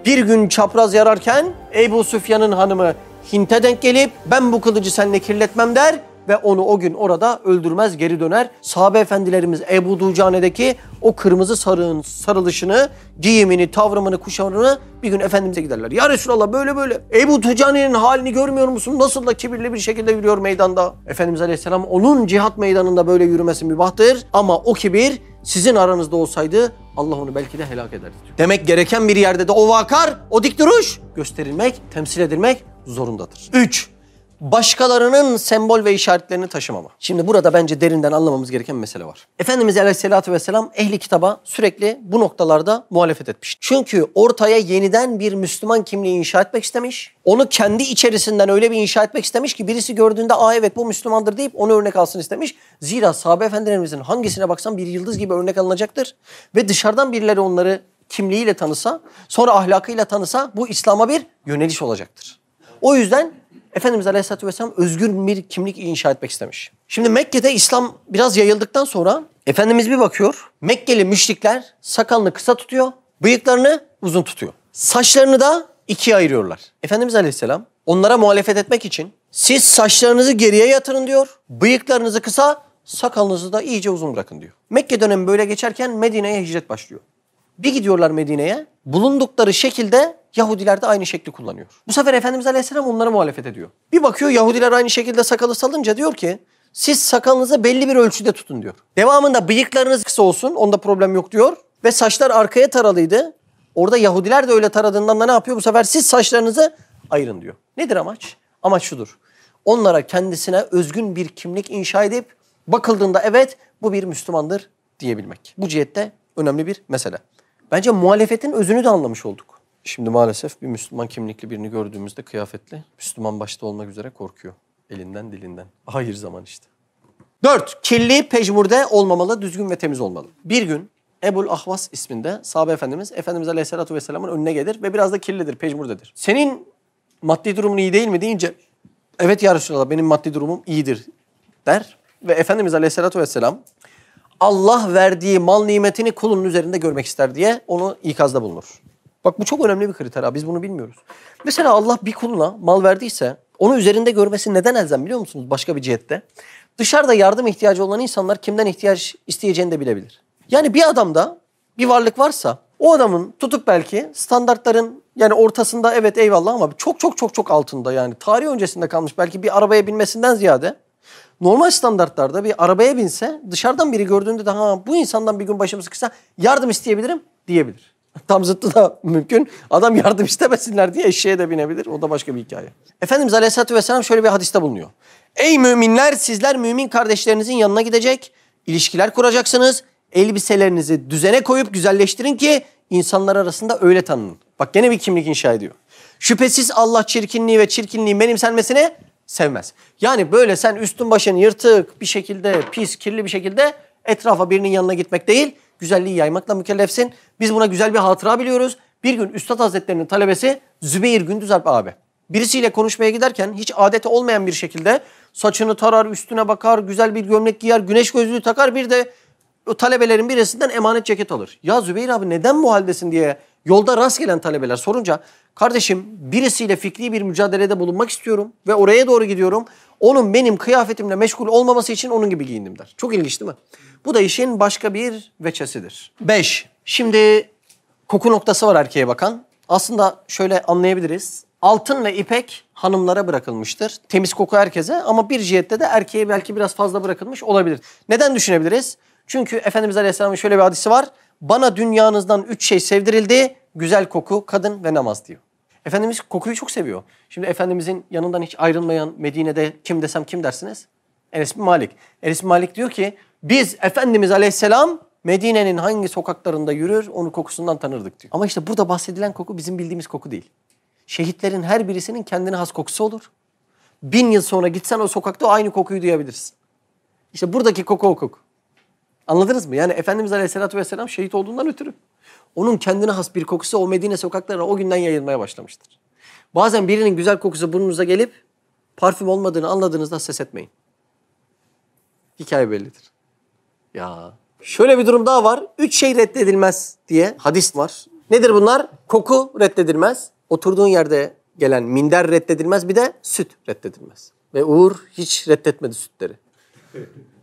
bir gün çapraz yararken Ebu Süfyan'ın hanımı Hint'e denk gelip ben bu kılıcı seninle kirletmem der ve onu o gün orada öldürmez geri döner. Sahabe efendilerimiz Ebu Ducane'deki o kırmızı sarığın sarılışını, giyimini, tavrımını, kuşamını bir gün Efendimiz'e giderler. Ya Resulallah böyle böyle. Ebu Ducane'nin halini görmüyor musun? Nasıl da kibirli bir şekilde yürüyor meydanda. Efendimiz Aleyhisselam onun cihat meydanında böyle yürümesi mübahtır. Ama o kibir sizin aranızda olsaydı Allah onu belki de helak ederdi. diyor. Demek gereken bir yerde de o vakar, o dik duruş gösterilmek, temsil edilmek zorundadır. 3. Başkalarının sembol ve işaretlerini taşımama. Şimdi burada bence derinden anlamamız gereken mesele var. Efendimiz Aleyhisselatü Vesselam ehli kitaba sürekli bu noktalarda muhalefet etmiş. Çünkü ortaya yeniden bir Müslüman kimliği inşa etmek istemiş. Onu kendi içerisinden öyle bir inşa etmek istemiş ki birisi gördüğünde aa evet bu Müslümandır deyip onu örnek alsın istemiş. Zira sahabe efendilerimizin hangisine baksan bir yıldız gibi örnek alınacaktır. Ve dışarıdan birileri onları kimliğiyle tanısa, sonra ahlakıyla tanısa bu İslam'a bir yöneliş olacaktır. O yüzden Efendimiz Aleyhisselatü Vesselam özgür bir kimlik inşa etmek istemiş. Şimdi Mekke'de İslam biraz yayıldıktan sonra Efendimiz bir bakıyor. Mekkeli müşrikler sakalını kısa tutuyor, bıyıklarını uzun tutuyor. Saçlarını da ikiye ayırıyorlar. Efendimiz Aleyhisselam onlara muhalefet etmek için siz saçlarınızı geriye yatırın diyor, bıyıklarınızı kısa, sakalınızı da iyice uzun bırakın diyor. Mekke dönemi böyle geçerken Medine'ye hicret başlıyor. Bir gidiyorlar Medine'ye. Bulundukları şekilde Yahudiler de aynı şekli kullanıyor. Bu sefer Efendimiz Aleyhisselam onlara muhalefet ediyor. Bir bakıyor Yahudiler aynı şekilde sakalı salınca diyor ki siz sakalınızı belli bir ölçüde tutun diyor. Devamında bıyıklarınız kısa olsun onda problem yok diyor. Ve saçlar arkaya taralıydı. Orada Yahudiler de öyle taradığından da ne yapıyor? Bu sefer siz saçlarınızı ayırın diyor. Nedir amaç? Amaç şudur. Onlara kendisine özgün bir kimlik inşa edip bakıldığında evet bu bir Müslümandır diyebilmek. Bu cihette önemli bir mesele. Bence muhalefetin özünü de anlamış olduk. Şimdi maalesef bir Müslüman kimlikli birini gördüğümüzde kıyafetli, Müslüman başta olmak üzere korkuyor. Elinden dilinden. Hayır zaman işte. Dört, kirli pejmurde olmamalı, düzgün ve temiz olmalı. Bir gün Ebul Ahvas isminde sahabe efendimiz, Efendimiz Aleyhisselatü Vesselam'ın önüne gelir ve biraz da kirlidir, pejmurdedir. Senin maddi durumun iyi değil mi deyince, evet ya Resulallah benim maddi durumum iyidir der. Ve Efendimiz Aleyhisselatü Vesselam Allah verdiği mal nimetini kulun üzerinde görmek ister diye onu ikazda bulunur. Bak bu çok önemli bir kriter abi biz bunu bilmiyoruz. Mesela Allah bir kuluna mal verdiyse onu üzerinde görmesi neden elzem biliyor musunuz başka bir cihette? Dışarıda yardım ihtiyacı olan insanlar kimden ihtiyaç isteyeceğini de bilebilir. Yani bir adamda bir varlık varsa o adamın tutup belki standartların yani ortasında evet eyvallah ama çok çok çok çok altında yani tarih öncesinde kalmış belki bir arabaya binmesinden ziyade normal standartlarda bir arabaya binse dışarıdan biri gördüğünde de ha bu insandan bir gün başımı sıkışsa yardım isteyebilirim diyebilir. Tam zıttı da mümkün. Adam yardım istemesinler diye eşeğe de binebilir. O da başka bir hikaye. Efendimiz Aleyhisselatü Vesselam şöyle bir hadiste bulunuyor. Ey müminler sizler mümin kardeşlerinizin yanına gidecek, ilişkiler kuracaksınız. Elbiselerinizi düzene koyup güzelleştirin ki insanlar arasında öyle tanının. Bak gene bir kimlik inşa ediyor. Şüphesiz Allah çirkinliği ve çirkinliğin benimsenmesini sevmez. Yani böyle sen üstün başın yırtık bir şekilde, pis, kirli bir şekilde etrafa birinin yanına gitmek değil, güzelliği yaymakla mükellefsin. Biz buna güzel bir hatıra biliyoruz. Bir gün Üstad Hazretleri'nin talebesi Zübeyir Gündüzalp abi. Birisiyle konuşmaya giderken hiç adeti olmayan bir şekilde saçını tarar, üstüne bakar, güzel bir gömlek giyer, güneş gözlüğü takar. Bir de o talebelerin birisinden emanet ceket alır. Ya Zübeyir abi neden bu haldesin diye yolda rast gelen talebeler sorunca kardeşim birisiyle fikri bir mücadelede bulunmak istiyorum ve oraya doğru gidiyorum. Onun benim kıyafetimle meşgul olmaması için onun gibi giyindim der. Çok ilginç değil mi? Bu da işin başka bir veçesidir. 5. Şimdi koku noktası var erkeğe bakan. Aslında şöyle anlayabiliriz. Altın ve ipek hanımlara bırakılmıştır. Temiz koku herkese ama bir cihette de erkeğe belki biraz fazla bırakılmış olabilir. Neden düşünebiliriz? Çünkü Efendimiz Aleyhisselam'ın şöyle bir hadisi var. Bana dünyanızdan üç şey sevdirildi. Güzel koku, kadın ve namaz diyor. Efendimiz kokuyu çok seviyor. Şimdi Efendimizin yanından hiç ayrılmayan Medine'de kim desem kim dersiniz? Enes bin Malik. Enes bin Malik diyor ki biz Efendimiz Aleyhisselam Medine'nin hangi sokaklarında yürür onu kokusundan tanırdık diyor. Ama işte burada bahsedilen koku bizim bildiğimiz koku değil. Şehitlerin her birisinin kendine has kokusu olur. Bin yıl sonra gitsen o sokakta aynı kokuyu duyabilirsin. İşte buradaki koku o koku. Anladınız mı? Yani Efendimiz Aleyhisselatü Vesselam şehit olduğundan ötürü. Onun kendine has bir kokusu o Medine sokaklarına o günden yayılmaya başlamıştır. Bazen birinin güzel kokusu burnunuza gelip parfüm olmadığını anladığınızda ses etmeyin. Hikaye bellidir. Ya şöyle bir durum daha var. Üç şey reddedilmez diye hadis var. Nedir bunlar? Koku reddedilmez. Oturduğun yerde gelen minder reddedilmez. Bir de süt reddedilmez. Ve Uğur hiç reddetmedi sütleri.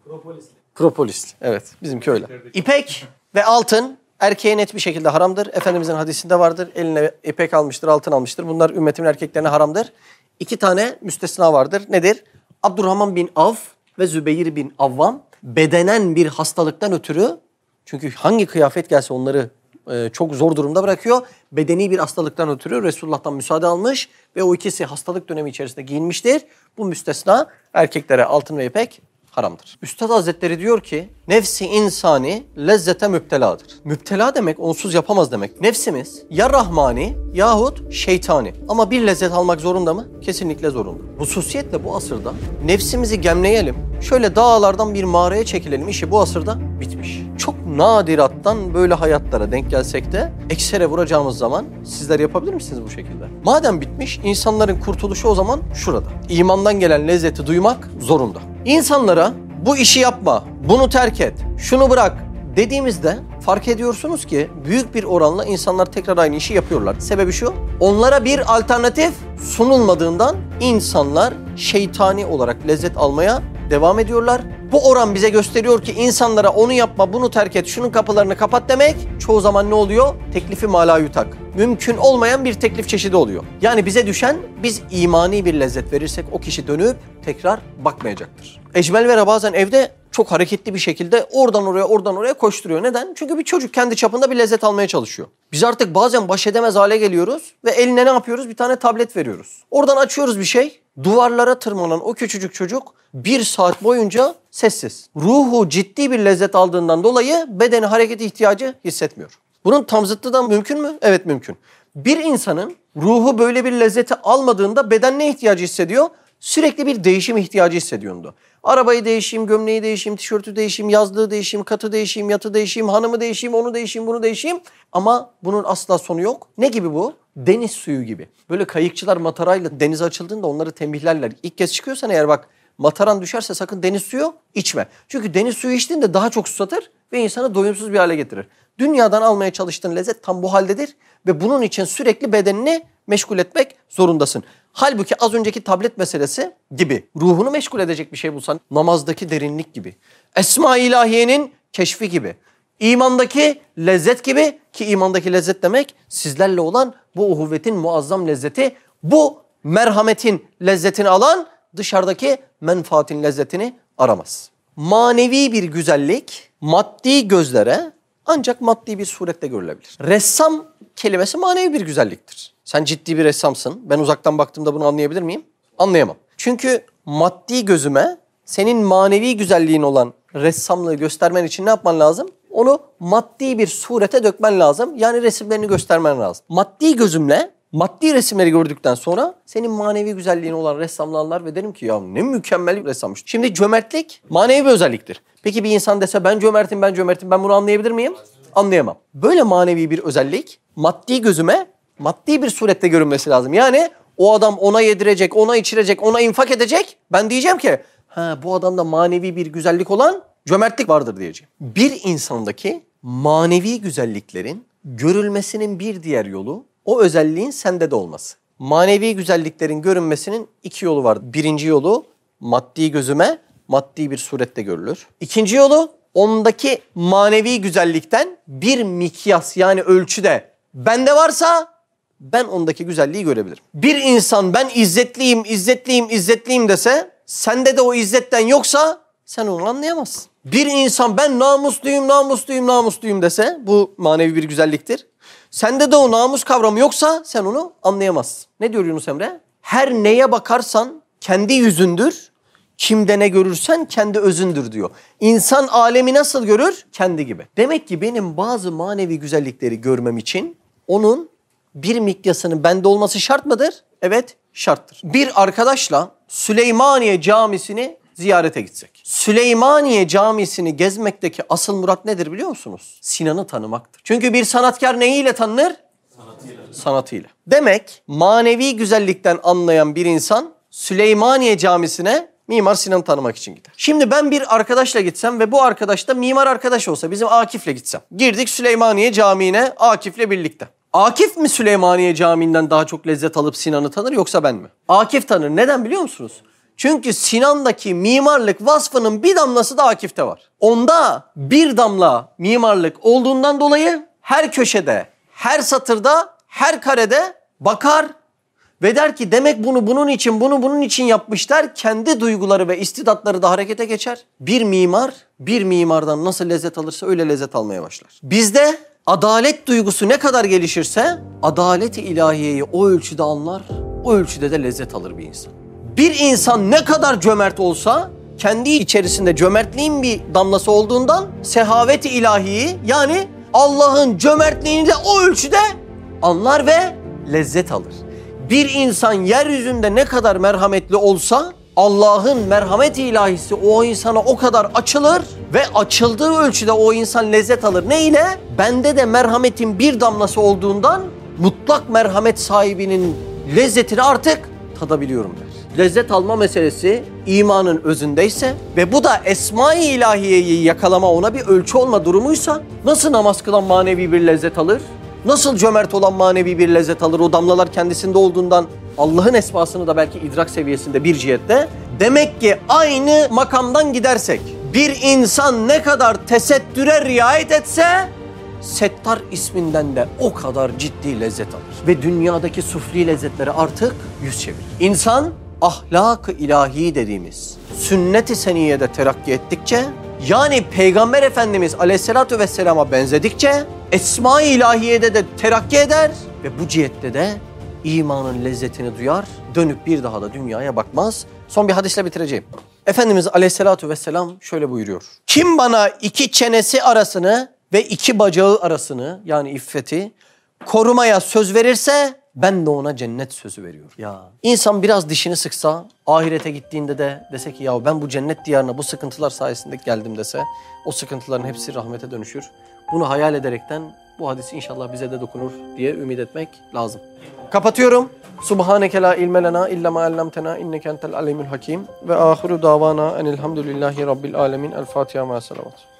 Propolis. Propolis. Evet bizimki öyle. İpek ve altın erkeğe net bir şekilde haramdır. Efendimizin hadisinde vardır. Eline ipek almıştır, altın almıştır. Bunlar ümmetimin erkeklerine haramdır. İki tane müstesna vardır. Nedir? Abdurrahman bin Avf ve Zübeyir bin Avvam bedenen bir hastalıktan ötürü çünkü hangi kıyafet gelse onları e, çok zor durumda bırakıyor. Bedeni bir hastalıktan ötürü Resulullah'tan müsaade almış ve o ikisi hastalık dönemi içerisinde giyinmiştir. Bu müstesna erkeklere altın ve ipek haramdır. Üstad Hazretleri diyor ki nefsi insani lezzete müpteladır. Müptela demek onsuz yapamaz demek. Nefsimiz ya rahmani yahut şeytani ama bir lezzet almak zorunda mı? Kesinlikle zorunda. Hususiyetle bu asırda nefsimizi gemleyelim. Şöyle dağlardan bir mağaraya çekilelim. İşi bu asırda bitmiş. Çok nadirattan böyle hayatlara denk gelsek de eksere vuracağımız zaman sizler yapabilir misiniz bu şekilde? Madem bitmiş insanların kurtuluşu o zaman şurada. İmandan gelen lezzeti duymak zorunda. İnsanlara bu işi yapma, bunu terk et, şunu bırak dediğimizde fark ediyorsunuz ki büyük bir oranla insanlar tekrar aynı işi yapıyorlar. Sebebi şu, onlara bir alternatif sunulmadığından insanlar şeytani olarak lezzet almaya devam ediyorlar. Bu oran bize gösteriyor ki insanlara onu yapma, bunu terk et, şunun kapılarını kapat demek çoğu zaman ne oluyor? Teklifi malayutak. Mümkün olmayan bir teklif çeşidi oluyor. Yani bize düşen biz imani bir lezzet verirsek o kişi dönüp tekrar bakmayacaktır. Ecmel Vera bazen evde çok hareketli bir şekilde oradan oraya oradan oraya koşturuyor. Neden? Çünkü bir çocuk kendi çapında bir lezzet almaya çalışıyor. Biz artık bazen baş edemez hale geliyoruz ve eline ne yapıyoruz? Bir tane tablet veriyoruz. Oradan açıyoruz bir şey. Duvarlara tırmanan o küçücük çocuk bir saat boyunca sessiz. Ruhu ciddi bir lezzet aldığından dolayı bedeni hareket ihtiyacı hissetmiyor. Bunun tam zıttı da mümkün mü? Evet mümkün. Bir insanın ruhu böyle bir lezzeti almadığında beden ne ihtiyacı hissediyor? Sürekli bir değişim ihtiyacı hissediyordu. Arabayı değişeyim, gömleği değişeyim, tişörtü değişeyim, yazlığı değişeyim, katı değişeyim, yatı değişeyim, hanımı değişeyim, onu değişeyim, bunu değişeyim. Ama bunun asla sonu yok. Ne gibi bu? Deniz suyu gibi. Böyle kayıkçılar matarayla denize açıldığında onları tembihlerler. İlk kez çıkıyorsan eğer bak mataran düşerse sakın deniz suyu içme. Çünkü deniz suyu içtiğinde daha çok susatır ve insanı doyumsuz bir hale getirir. Dünyadan almaya çalıştığın lezzet tam bu haldedir ve bunun için sürekli bedenini meşgul etmek zorundasın. Halbuki az önceki tablet meselesi gibi ruhunu meşgul edecek bir şey bulsan namazdaki derinlik gibi. Esma ilahiyenin keşfi gibi. İmandaki lezzet gibi ki imandaki lezzet demek sizlerle olan bu uhuvvetin muazzam lezzeti. Bu merhametin lezzetini alan dışarıdaki menfaatin lezzetini aramaz. Manevi bir güzellik maddi gözlere ancak maddi bir surette görülebilir. Ressam kelimesi manevi bir güzelliktir. Sen ciddi bir ressamsın. Ben uzaktan baktığımda bunu anlayabilir miyim? Anlayamam. Çünkü maddi gözüme senin manevi güzelliğin olan ressamlığı göstermen için ne yapman lazım? Onu maddi bir surete dökmen lazım. Yani resimlerini göstermen lazım. Maddi gözümle maddi resimleri gördükten sonra senin manevi güzelliğin olan ressamlığı anlar ve derim ki ya ne mükemmel bir ressammış. Şimdi cömertlik manevi bir özelliktir. Peki bir insan dese ben cömertim ben cömertim ben bunu anlayabilir miyim? Anlayamam. Böyle manevi bir özellik maddi gözüme maddi bir surette görünmesi lazım. Yani o adam ona yedirecek, ona içirecek, ona infak edecek. Ben diyeceğim ki ha bu adamda manevi bir güzellik olan cömertlik vardır diyeceğim. Bir insandaki manevi güzelliklerin görülmesinin bir diğer yolu o özelliğin sende de olması. Manevi güzelliklerin görünmesinin iki yolu var. Birinci yolu maddi gözüme maddi bir surette görülür. İkinci yolu ondaki manevi güzellikten bir mikyas yani ölçüde bende varsa ben ondaki güzelliği görebilirim. Bir insan ben izzetliyim, izzetliyim, izzetliyim dese sende de o izzetten yoksa sen onu anlayamazsın. Bir insan ben namusluyum, namusluyum, namusluyum dese bu manevi bir güzelliktir. Sende de o namus kavramı yoksa sen onu anlayamazsın. Ne diyor Yunus Emre? Her neye bakarsan kendi yüzündür. Kimde ne görürsen kendi özündür diyor. İnsan alemi nasıl görür? Kendi gibi. Demek ki benim bazı manevi güzellikleri görmem için onun bir mikyasının bende olması şart mıdır? Evet, şarttır. Bir arkadaşla Süleymaniye Camisi'ni ziyarete gitsek. Süleymaniye Camisi'ni gezmekteki asıl murat nedir biliyor musunuz? Sinan'ı tanımaktır. Çünkü bir sanatkar neyiyle tanınır? Sanatıyla. Sanatıyla. Demek manevi güzellikten anlayan bir insan Süleymaniye Camisi'ne Mimar Sinan'ı tanımak için gider. Şimdi ben bir arkadaşla gitsem ve bu arkadaş da mimar arkadaş olsa bizim Akif'le gitsem. Girdik Süleymaniye Camii'ne Akif'le birlikte. Akif mi Süleymaniye Camii'nden daha çok lezzet alıp Sinan'ı tanır yoksa ben mi? Akif tanır. Neden biliyor musunuz? Çünkü Sinan'daki mimarlık vasfının bir damlası da Akif'te var. Onda bir damla mimarlık olduğundan dolayı her köşede, her satırda, her karede bakar ve der ki demek bunu bunun için, bunu bunun için yapmışlar. Kendi duyguları ve istidatları da harekete geçer. Bir mimar, bir mimardan nasıl lezzet alırsa öyle lezzet almaya başlar. Bizde adalet duygusu ne kadar gelişirse adalet-i ilahiyeyi o ölçüde anlar, o ölçüde de lezzet alır bir insan. Bir insan ne kadar cömert olsa kendi içerisinde cömertliğin bir damlası olduğundan sehavet-i ilahiyi yani Allah'ın cömertliğini de o ölçüde anlar ve lezzet alır. Bir insan yeryüzünde ne kadar merhametli olsa Allah'ın merhamet ilahisi o insana o kadar açılır ve açıldığı ölçüde o insan lezzet alır. Ne ile? Bende de merhametin bir damlası olduğundan mutlak merhamet sahibinin lezzetini artık tadabiliyorum der. Lezzet alma meselesi imanın özündeyse ve bu da esma-i ilahiyeyi yakalama ona bir ölçü olma durumuysa nasıl namaz kılan manevi bir lezzet alır? Nasıl cömert olan manevi bir lezzet alır? O damlalar kendisinde olduğundan Allah'ın esmasını da belki idrak seviyesinde bir cihette. Demek ki aynı makamdan gidersek bir insan ne kadar tesettüre riayet etse Settar isminden de o kadar ciddi lezzet alır. Ve dünyadaki sufli lezzetleri artık yüz çevirir. İnsan ahlak-ı ilahi dediğimiz sünnet-i seniyede terakki ettikçe yani Peygamber Efendimiz Aleyhisselatü Vesselam'a benzedikçe Esma-i İlahiye'de de terakki eder ve bu cihette de imanın lezzetini duyar, dönüp bir daha da dünyaya bakmaz. Son bir hadisle bitireceğim. Efendimiz Aleyhisselatü Vesselam şöyle buyuruyor. Kim bana iki çenesi arasını ve iki bacağı arasını yani iffeti korumaya söz verirse ben de ona cennet sözü veriyorum. Ya insan biraz dişini sıksa ahirete gittiğinde de dese ki ya ben bu cennet diyarına bu sıkıntılar sayesinde geldim dese o sıkıntıların hepsi rahmete dönüşür. Bunu hayal ederekten bu hadis inşallah bize de dokunur diye ümit etmek lazım. Kapatıyorum. Subhaneke la ilme lena illa ma allamtena inneke entel alimul hakim ve ahiru davana enilhamdülillahi rabbil alemin. El Fatiha ma selavat.